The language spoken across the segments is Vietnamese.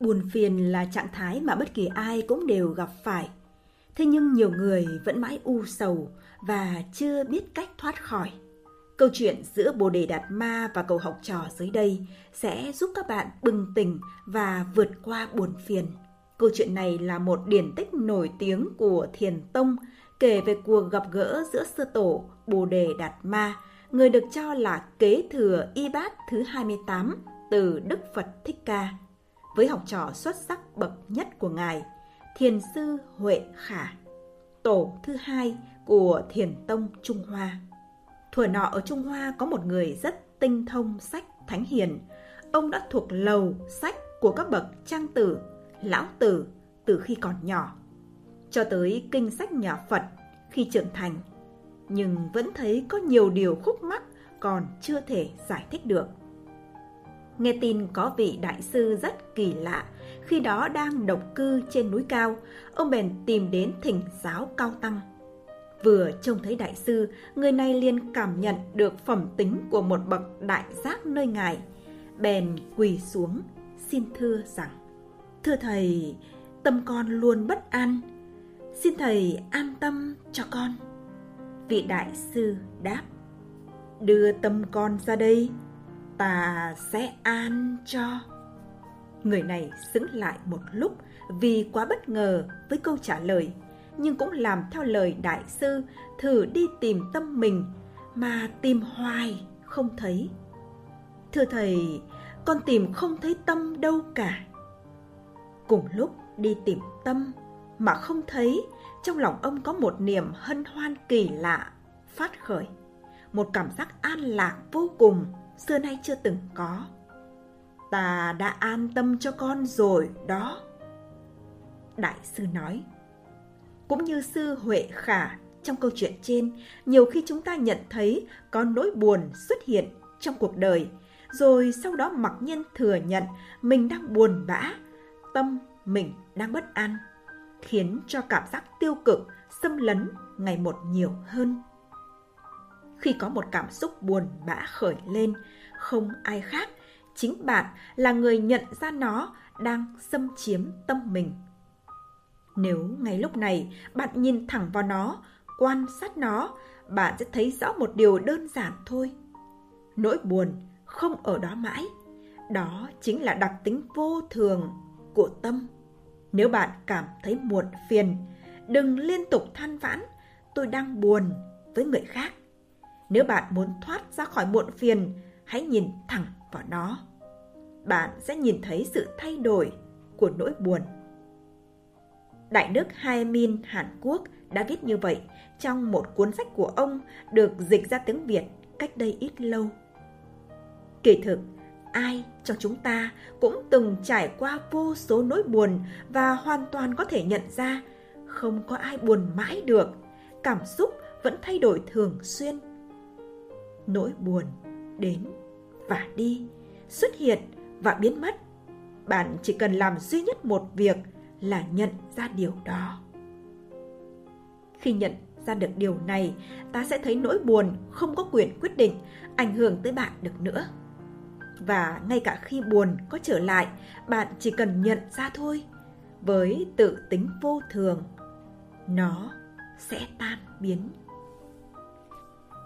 Buồn phiền là trạng thái mà bất kỳ ai cũng đều gặp phải. Thế nhưng nhiều người vẫn mãi u sầu và chưa biết cách thoát khỏi. Câu chuyện giữa Bồ Đề Đạt Ma và cậu học trò dưới đây sẽ giúp các bạn bừng tỉnh và vượt qua buồn phiền. Câu chuyện này là một điển tích nổi tiếng của Thiền Tông kể về cuộc gặp gỡ giữa sư tổ Bồ Đề Đạt Ma, người được cho là kế thừa Y Bát thứ 28 từ Đức Phật Thích Ca, với học trò xuất sắc bậc nhất của Ngài, Thiền sư Huệ Khả, tổ thứ hai của Thiền Tông Trung Hoa. Thuở nọ ở Trung Hoa có một người rất tinh thông sách Thánh Hiền. Ông đã thuộc lầu sách của các bậc trang tử, lão tử từ khi còn nhỏ, cho tới kinh sách nhà Phật khi trưởng thành. Nhưng vẫn thấy có nhiều điều khúc mắc còn chưa thể giải thích được. Nghe tin có vị đại sư rất kỳ lạ, khi đó đang độc cư trên núi cao, ông bèn tìm đến thỉnh giáo cao tăng. Vừa trông thấy đại sư, người này liền cảm nhận được phẩm tính của một bậc đại giác nơi ngài, bèn quỳ xuống, xin thưa rằng, Thưa thầy, tâm con luôn bất an, xin thầy an tâm cho con. Vị đại sư đáp, đưa tâm con ra đây, ta sẽ an cho. Người này sững lại một lúc vì quá bất ngờ với câu trả lời, nhưng cũng làm theo lời đại sư thử đi tìm tâm mình mà tìm hoài không thấy. Thưa thầy, con tìm không thấy tâm đâu cả. Cùng lúc đi tìm tâm mà không thấy, trong lòng ông có một niềm hân hoan kỳ lạ phát khởi, một cảm giác an lạc vô cùng xưa nay chưa từng có. Ta đã an tâm cho con rồi đó. Đại sư nói, cũng như sư Huệ Khả trong câu chuyện trên, nhiều khi chúng ta nhận thấy có nỗi buồn xuất hiện trong cuộc đời, rồi sau đó mặc nhiên thừa nhận mình đang buồn bã, tâm mình đang bất an, khiến cho cảm giác tiêu cực xâm lấn ngày một nhiều hơn. Khi có một cảm xúc buồn bã khởi lên, không ai khác, chính bạn là người nhận ra nó đang xâm chiếm tâm mình. Nếu ngay lúc này bạn nhìn thẳng vào nó, quan sát nó, bạn sẽ thấy rõ một điều đơn giản thôi. Nỗi buồn không ở đó mãi, đó chính là đặc tính vô thường của tâm. Nếu bạn cảm thấy muộn phiền, đừng liên tục than vãn, tôi đang buồn với người khác. Nếu bạn muốn thoát ra khỏi muộn phiền, hãy nhìn thẳng vào nó. Bạn sẽ nhìn thấy sự thay đổi của nỗi buồn. Đại đức Hai Min Hàn Quốc đã viết như vậy trong một cuốn sách của ông được dịch ra tiếng Việt cách đây ít lâu. Kỳ thực, ai trong chúng ta cũng từng trải qua vô số nỗi buồn và hoàn toàn có thể nhận ra không có ai buồn mãi được, cảm xúc vẫn thay đổi thường xuyên. Nỗi buồn đến và đi, xuất hiện và biến mất. Bạn chỉ cần làm duy nhất một việc là nhận ra điều đó. Khi nhận ra được điều này, ta sẽ thấy nỗi buồn không có quyền quyết định ảnh hưởng tới bạn được nữa. Và ngay cả khi buồn có trở lại, bạn chỉ cần nhận ra thôi. Với tự tính vô thường, nó sẽ tan biến.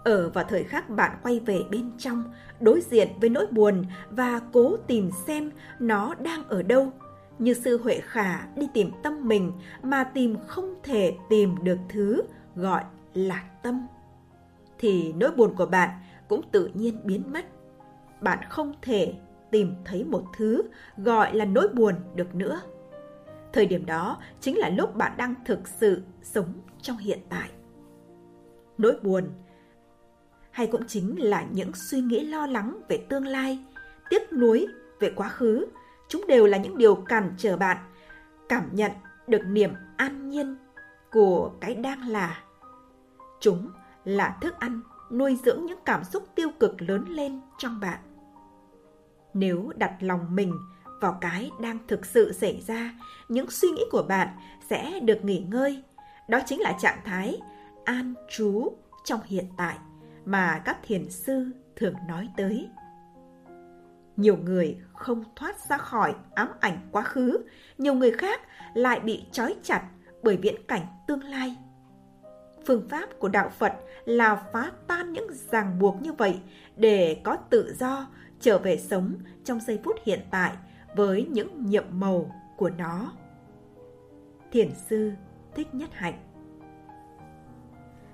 Ở vào thời khắc bạn quay về bên trong, đối diện với nỗi buồn và cố tìm xem nó đang ở đâu. Như sư Huệ Khả đi tìm tâm mình mà tìm không thể tìm được thứ gọi là tâm. Thì nỗi buồn của bạn cũng tự nhiên biến mất. Bạn không thể tìm thấy một thứ gọi là nỗi buồn được nữa. Thời điểm đó chính là lúc bạn đang thực sự sống trong hiện tại. Nỗi buồn hay cũng chính là những suy nghĩ lo lắng về tương lai, tiếc nuối về quá khứ, chúng đều là những điều cản trở bạn cảm nhận được niềm an nhiên của cái đang là. Chúng là thức ăn nuôi dưỡng những cảm xúc tiêu cực lớn lên trong bạn. Nếu đặt lòng mình vào cái đang thực sự xảy ra, những suy nghĩ của bạn sẽ được nghỉ ngơi. Đó chính là trạng thái an trú trong hiện tại mà các thiền sư thường nói tới. nhiều người không thoát ra khỏi ám ảnh quá khứ, nhiều người khác lại bị trói chặt bởi viễn cảnh tương lai. Phương pháp của đạo Phật là phá tan những ràng buộc như vậy để có tự do trở về sống trong giây phút hiện tại với những nhiệm màu của nó. Thiền sư Thích Nhất Hạnh